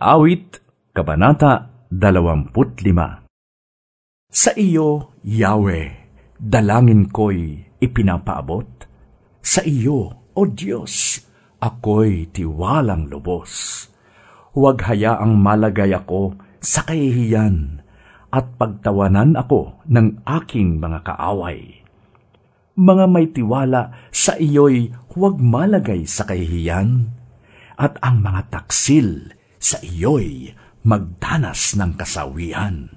Awit, Kabanata 25 Sa iyo, Yahweh, dalangin ko'y ipinapaabot. Sa iyo, O Diyos, ako'y tiwalang lubos. Huwag hayaang malagay ako sa kahihiyan at pagtawanan ako ng aking mga kaaway. Mga may tiwala sa iyo'y huwag malagay sa kahihiyan, at ang mga taksil sa iyo'y magdanas ng kasawian.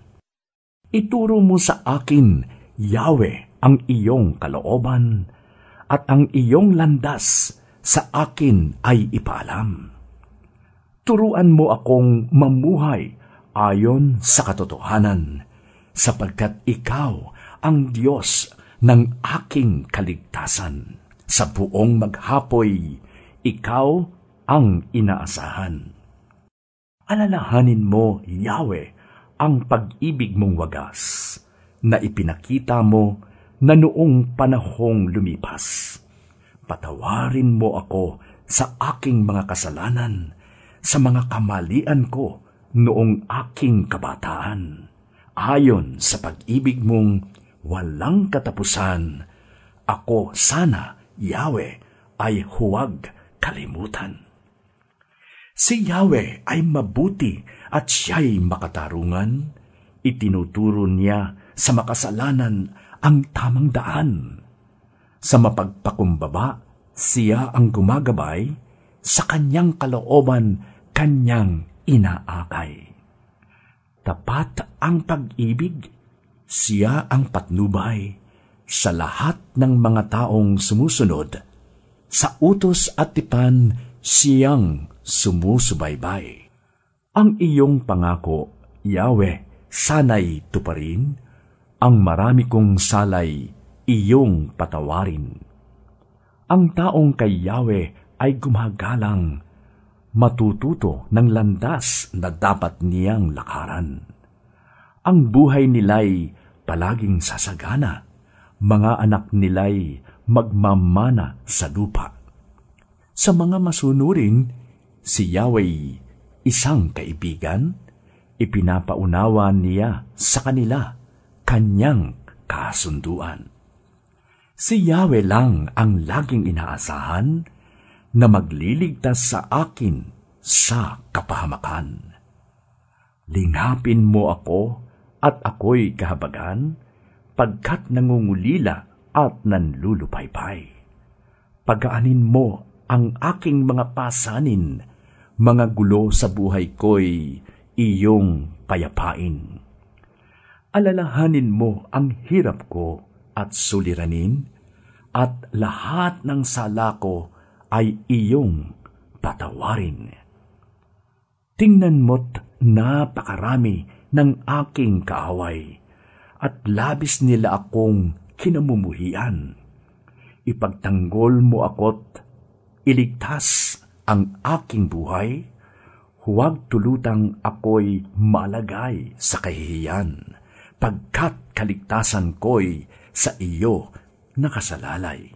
Ituro mo sa akin, Yahweh, ang iyong kalooban, at ang iyong landas sa akin ay ipaalam. Turuan mo akong mamuhay ayon sa katotohanan, sapagkat ikaw ang Diyos ng aking kaligtasan. Sa buong maghapoy, ikaw ang inaasahan. Alalahanin mo, Yahweh, ang pag-ibig mong wagas na ipinakita mo na noong panahong lumipas. Patawarin mo ako sa aking mga kasalanan, sa mga kamalian ko noong aking kabataan. Ayon sa pag-ibig mong walang katapusan, ako sana, Yahweh, ay huwag kalimutan. Si Yahweh ay mabuti at siya'y makatarungan. Itinuturo niya sa makasalanan ang tamang daan. Sa mapagpakumbaba, siya ang gumagabay, sa kanyang kalooban, kanyang inaakay. Tapat ang pag-ibig, siya ang patnubay sa lahat ng mga taong sumusunod. Sa utos at tipan, siyang sumusubaybay. Ang iyong pangako, Yahweh, sana'y tuparin, ang marami kong salay, iyong patawarin. Ang taong kay Yahweh ay gumagalang, matututo ng landas na dapat niyang lakaran. Ang buhay nila'y palaging sasagana, mga anak nila'y magmamana sa lupa. Sa mga masunurin, si Yahweh isang kaibigan, ipinapaunawa niya sa kanila kanyang kasunduan. Si Yahweh lang ang laging inaasahan na magliligtas sa akin sa kapahamakan. Linghapin mo ako at ako'y kahabagan, pagkat nangungulila at nanlulupaypay. Pagaanin mo ang aking mga pasanin, mga gulo sa buhay ko'y iyong payapain. Alalahanin mo ang hirap ko at suliranin, at lahat ng sala ko ay iyong patawarin. Tingnan mo't napakarami ng aking kaaway, at labis nila akong kinamumuhian. Ipagtanggol mo ako't iligtas ang aking buhay, huwag tulutang ako'y malagay sa kahihiyan, pagkat kaligtasan ko'y sa iyo nakasalalay.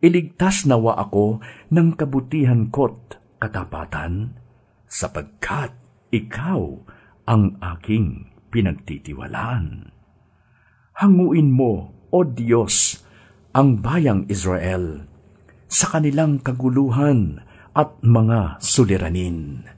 Iligtas nawa ako ng kabutihan ko't katapatan, sapagkat ikaw ang aking pinagtitiwalaan. Hanguin mo, O Diyos, ang bayang Israel sa kanilang kaguluhan at mga suliranin.